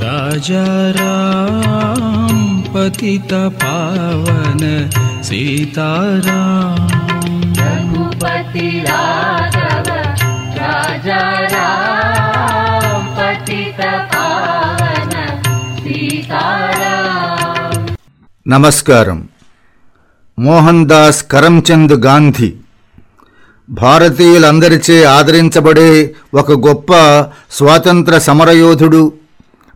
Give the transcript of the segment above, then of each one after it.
राजा राम पतित पावन सीताराम रघुपति राघव राजा राम पतित पावन सीताराम నమస్కారం మోహన్ దాస్ కరంచంద్ గాంధీ భారతీయులందరిచే ఆదరించబడే ఒక గొప్ప స్వాతంత్ర సమరయోధుడు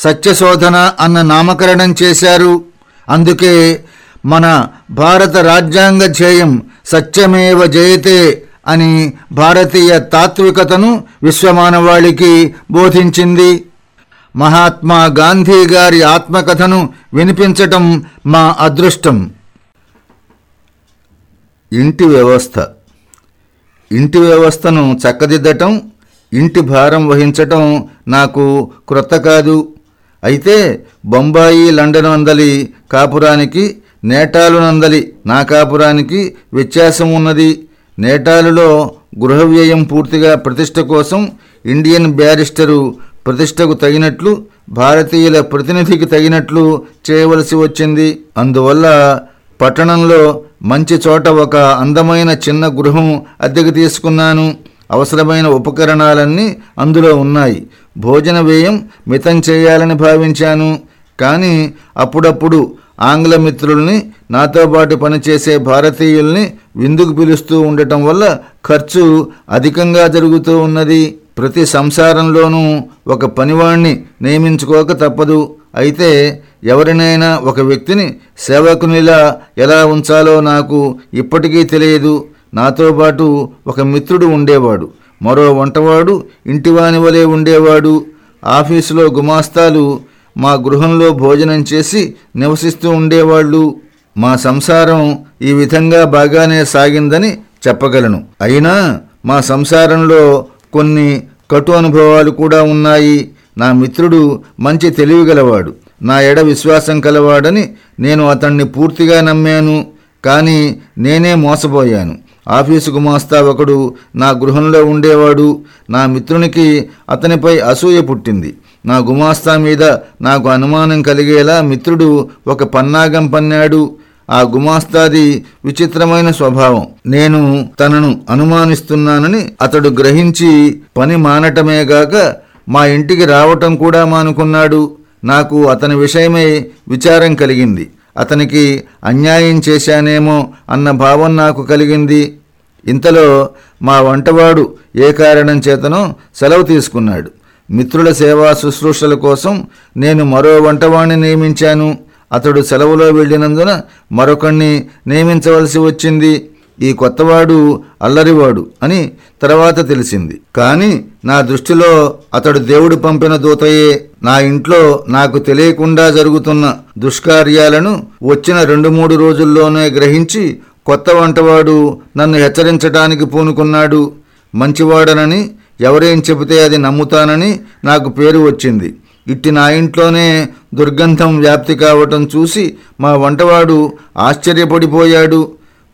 సత్యశోధన అన్న నామకరణం చేశారు. అందుకే మన భారత రాజ్యాంగ ధ్యేయం సత్యమేవ జయతే అని భారతీయ తాత్వికతను విశ్వమానవాళికి బోధించింది. మహాత్మా గాంధీ గారి ఆత్మకథను వినిపించటం మా అదృష్టం. ఇంటి వ్యవస్థ. ఇంటి వ్యవస్థను చక్కదిద్దటం ఇంటి భారం వహించటం నాకు క్రొత్త కాదు. అయితే బొంబాయి లండన్ నందలి కాపురానికి నేటాలు నందలి నా కాపురానికి వ్యత్యాసం ఉన్నది నేటాలులో గృహ వ్యయం పూర్తిగా ప్రతిష్ట కోసం ఇండియన్ బ్యారిస్టరు ప్రతిష్టకు తగినట్లు భారతీయుల ప్రతినిధికి తగినట్లు చేయవలసి వచ్చింది. అందువల్ల పట్టణంలో మంచి చోట ఒక అందమైన చిన్న గృహం అద్దెకు తీసుకున్నాను. అవసరమైన ఉపకరణాలన్నీ అందులో ఉన్నాయి. భోజన వ్యయం మితం చేయాలని భావించాను. కానీ అప్పుడప్పుడు ఆంగ్ల మిత్రుల్ని నాతో పాటు పనిచేసే భారతీయుల్ని విందుకు పిలుస్తూ ఉండటం వల్ల ఖర్చు అధికంగా జరుగుతూ ఉన్నది. ప్రతి సంసారంలోనూ ఒక పనివాణ్ణి నియమించుకోక తప్పదు. అయితే ఎవరినైనా ఒక వ్యక్తిని సేవకునిలా ఎలా ఉంచాలో నాకు ఇప్పటికీ తెలియదు. నాతో పాటు ఒక మిత్రుడు ఉండేవాడు. మరో వంటవాడు ఇంటివాని వలె ఉండేవాడు. ఆఫీసులో గుమాస్తాలు మా గృహంలో భోజనం చేసి నివసిస్తూ ఉండేవాళ్ళు. మా సంసారం ఈ విధంగా బాగానే సాగిందని చెప్పగలను. అయినా మా సంసారంలో కొన్ని కటు అనుభవాలు కూడా ఉన్నాయి. నా మిత్రుడు మంచి తెలివిగలవాడు నా ఎడ విశ్వాసం కలవాడని నేను అతన్ని పూర్తిగా నమ్మాను. కానీ నేనే మోసపోయాను. ఆఫీసు గుమాస్తా ఒకడు నా గృహంలో ఉండేవాడు. నా మిత్రునికి అతనిపై అసూయ పుట్టింది. నా గుమాస్తా మీద నాకు అనుమానం కలిగేలా మిత్రుడు ఒక పన్నాగం పన్నాడు. ఆ గుమాస్తాది విచిత్రమైన స్వభావం. నేను తనను అనుమానిస్తున్నానని అతడు గ్రహించి పని మానటమేగాక మా ఇంటికి రావటం కూడా మానుకున్నాడు. నాకు అతని విషయమై విచారం కలిగింది. అతనికి అన్యాయం చేశానేమో అన్న భావం నాకు కలిగింది. ఇంతలో మా వంటవాడు ఏ కారణం చేతనో సెలవు తీసుకున్నాడు. మిత్రుల సేవా శుశ్రూషల కోసం నేను మరో వంటవాణ్ణి నియమించాను. అతడు సెలవులో వెళ్ళినందున మరొకణ్ణి నియమించవలసి వచ్చింది. ఈ కొత్తవాడు అల్లరివాడు అని తర్వాత తెలిసింది. కానీ నా దృష్టిలో అతడు దేవుడు పంపిన దూతయే. నా ఇంట్లో నాకు తెలియకుండా జరుగుతున్న దుష్కార్యాలను వచ్చిన రెండు మూడు రోజుల్లోనే గ్రహించి కొత్త వంటవాడు నన్ను హెచ్చరించటానికి పూనుకున్నాడు. మంచివాడనని ఎవరేం చెబితే అది నమ్ముతానని నాకు పేరు వచ్చింది. ఇట్టి నా ఇంట్లోనే దుర్గంధం వ్యాప్తి కావటం చూసి మా వంటవాడు ఆశ్చర్యపడిపోయాడు.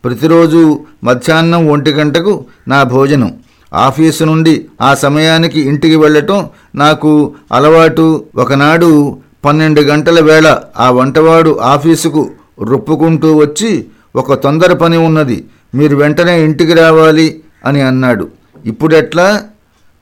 ప్రతిరోజు మధ్యాహ్నం ఒంటి గంటకు నా భోజనం. ఆఫీసు నుండి ఆ సమయానికి ఇంటికి వెళ్ళటం నాకు అలవాటు. ఒకనాడు పన్నెండు గంటల వేళ ఆ వంటవాడు ఆఫీసుకు రొప్పుకుంటూ వచ్చి ఒక తొందర పని ఉన్నది మీరు వెంటనే ఇంటికి రావాలి అని అన్నాడు. ఇప్పుడెట్లా?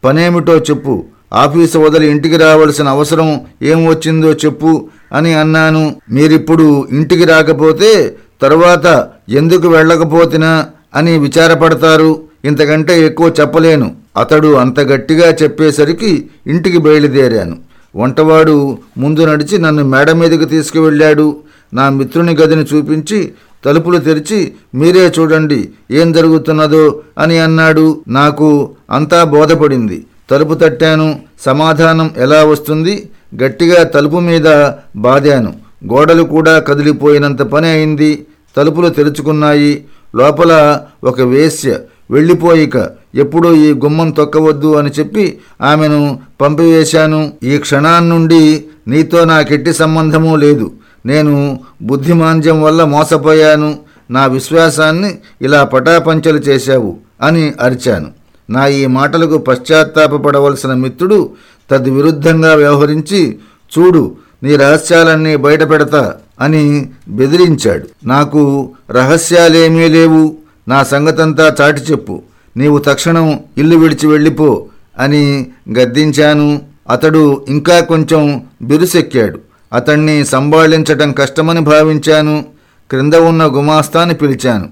పనేమిటో చెప్పు. ఆఫీసు వదిలి ఇంటికి రావాల్సిన అవసరం ఏం వచ్చిందో చెప్పు అని అన్నాను. మీరిప్పుడు ఇంటికి రాకపోతే తరువాత ఎందుకు వెళ్ళకపోతినా అని విచారపడతారు. ఇంతకంటే ఎక్కువ చెప్పలేను. అతడు అంత గట్టిగా చెప్పేసరికి ఇంటికి బయలుదేరాను. వంటవాడు ముందు నడిచి నన్ను మేడ మీదకి తీసుకువెళ్ళాడు. నా మిత్రుని గదిని చూపించి తలుపులు తెరిచి మీరే చూడండి ఏం జరుగుతున్నదో అని అన్నాడు. నాకు అంతా బోధపడింది. తలుపు తట్టాను. సమాధానం ఎలా వస్తుంది? గట్టిగా తలుపు మీద బాదాను. గోడలు కూడా కదిలిపోయినంత పని అయింది. తలుపులు తెరుచుకున్నాయి. లోపల ఒక వేశ్య వెళ్ళిపోయిక ఎప్పుడూ ఈ గుమ్మం తొక్కవద్దు అని చెప్పి ఆమెను పంపివేశాను. ఈ క్షణాన్నుండి నీతో నాకెట్టి సంబంధమూ లేదు. నేను బుద్ధిమాంద్యం వల్ల మోసపోయాను. నా విశ్వాసాన్ని ఇలా పటాపంచలు చేశావు అని అరిచాను. నా ఈ మాటలకు పశ్చాత్తాపడవలసిన మిత్రుడు తద్విరుద్ధంగా వ్యవహరించి చూడు నీ రహస్యాలన్నీ బయటపెడతా అని బెదిరించాడు. నాకు రహస్యాలేమీ లేవు. నా సంగతంతా చాటి చెప్పు. నీవు తక్షణం ఇల్లు విడిచి వెళ్ళిపో అని గద్దించాను. అతడు ఇంకా కొంచెం బిరుసెక్కాడు. అతన్ని సంభాళించటం కష్టమని భావించాను. క్రింద ఉన్న గుమాస్తాని పిలిచాను.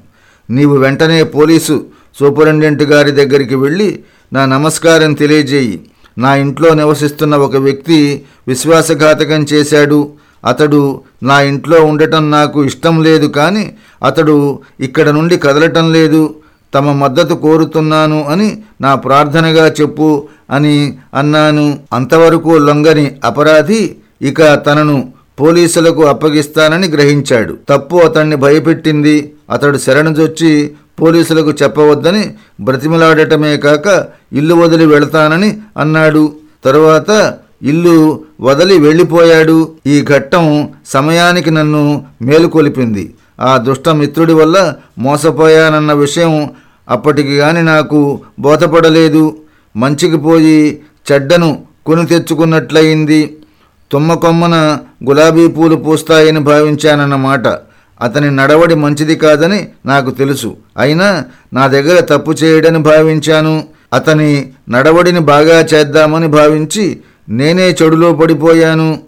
నీవు వెంటనే పోలీసు సూపరింటెండెంట్ గారి దగ్గరికి వెళ్ళి నా నమస్కారం తెలియజేయి. నా ఇంట్లో నివసిస్తున్న ఒక వ్యక్తి విశ్వాసఘాతకం చేశాడు. అతడు నా ఇంట్లో ఉండటం నాకు ఇష్టం లేదు కానీ అతడు ఇక్కడ నుండి కదలటం లేదు. తమ మద్దతు కోరుతున్నాను అని నా ప్రార్థనగా చెప్పు అని అన్నాను. అంతవరకు లొంగని అపరాధి ఇక తనను పోలీసులకు అప్పగిస్తానని గ్రహించాడు. తప్పు అతన్ని భయపెట్టింది. అతడు శరణుజొచ్చి పోలీసులకు చెప్పవద్దని బ్రతిమలాడటమే కాక ఇల్లు వదిలి వెళతానని అన్నాడు. తరువాత ఇల్లు వదిలి వెళ్ళిపోయాడు. ఈ ఘట్టం సమయానికి నన్ను మేలుకొలిపింది. ఆ దుష్ట మిత్రుడి వల్ల మోసపోయానన్న విషయం అప్పటికి గాని నాకు బోధపడలేదు. మంచికి పోయి చెడ్డను కొని తెచ్చుకున్నట్లయింది. తుమ్మ కొమ్మన గులాబీ పూలు పూస్తాయని భావించానన్నమాట అతని నడవడి మంచిది కాదని నాకు తెలుసు. అయినా నా దగ్గర తప్పు చేయడని భావించాను. అతని నడవడిని బాగా చేద్దామని భావించి నేనే చెడులో పడిపోయాను.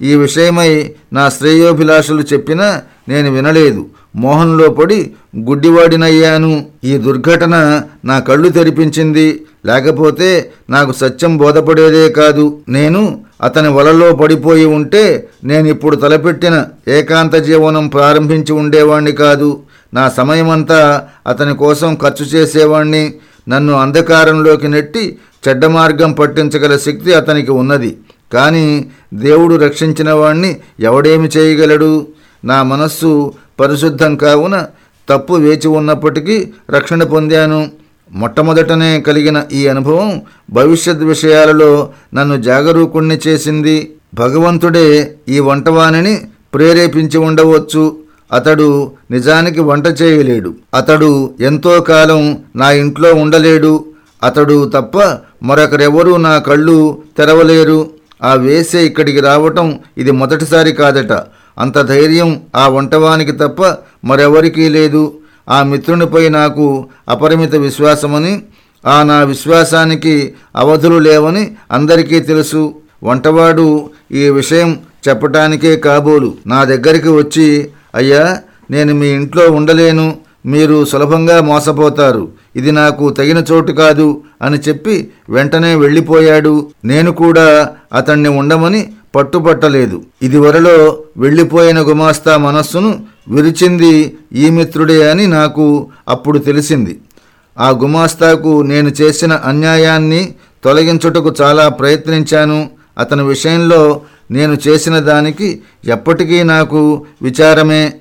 ఈ విషయమై నా శ్రేయోభిలాషులు చెప్పినా నేను వినలేదు. మోహంలో పడి గుడ్డివాడినయ్యాను. ఈ దుర్ఘటన నా కళ్ళు తెరిపించింది. లేకపోతే నాకు సత్యం బోధపడేదే కాదు. నేను అతని వలలో పడిపోయి ఉంటే నేనిప్పుడు తలపెట్టిన ఏకాంత జీవనం ప్రారంభించి ఉండేవాణ్ణి కాదు. నా సమయమంతా అతని కోసం ఖర్చు చేసేవాణ్ణి. నన్ను అంధకారంలోకి నెట్టి చెడ్డ మార్గం పట్టించగల శక్తి అతనికి ఉన్నది. కానీ దేవుడు రక్షించిన వాణ్ణి ఎవడేమి చేయగలడు? నా మనస్సు పరిశుద్ధం కావున తప్పు వేచి ఉన్నప్పటికీ రక్షణ పొందాను. మొట్టమొదటనే కలిగిన ఈ అనుభవం భవిష్యత్ విషయాలలో నన్ను జాగరూకుణ్ణి చేసింది. భగవంతుడే ఈ వంటవాణిని ప్రేరేపించి ఉండవచ్చు. అతడు నిజానికి వంట చేయలేడు. అతడు ఎంతో కాలం నా ఇంట్లో ఉండలేడు. అతడు తప్ప మరొకరెవరూ నా కళ్ళు తెరవలేరు. ఆ వేసే ఇక్కడికి రావటం ఇది మొదటిసారి కాదట. అంత ధైర్యం ఆ వంటవానికి తప్ప మరెవరికీ లేదు. ఆ మిత్రునిపై నాకు అపరిమిత విశ్వాసమని ఆ నా విశ్వాసానికి అవధులు లేవని అందరికీ తెలుసు. వంటవాడు ఈ విషయం చెప్పటానికే కాబోలు. నా దగ్గరికి వచ్చి అయ్యా నేను మీ ఇంట్లో ఉండలేను. మీరు సులభంగా మోసపోతారు. ఇది నాకు తగిన చోటు కాదు అని చెప్పి వెంటనే వెళ్ళిపోయాడు. నేను కూడా అతన్ని ఉండమని పట్టుపట్టలేదు. ఇదివరలో వెళ్ళిపోయిన గుమాస్తా మనస్సును విరిచింది ఈ మిత్రుడే అని నాకు అప్పుడు తెలిసింది. ఆ గుమాస్తాకు నేను చేసిన అన్యాయాన్ని తొలగించుటకు చాలా ప్రయత్నించాను. అతని విషయంలో నేను చేసిన దానికి ఎప్పటికీ నాకు విచారమే.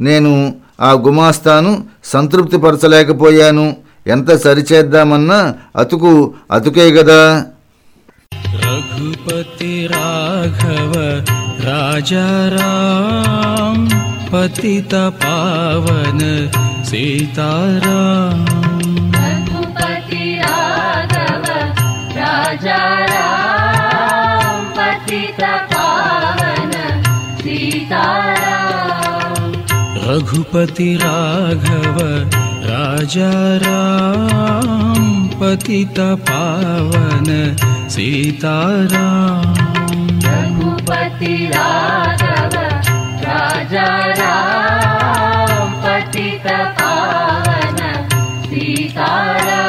నేను ఆ గుమాస్తాను సంతృప్తిపరచలేకపోయాను. ఎంత సరిచేద్దామన్నా అతుకు అతుకే గదా. रघुपति राघव राजा राम पतित पावन सीताराम। रघुपति राघव राजा राम पतित पावन सीताराम। रघुपति राघव राजा राम पतित पावन सीतारा रघुपति राजा राम पतित पावन रातारा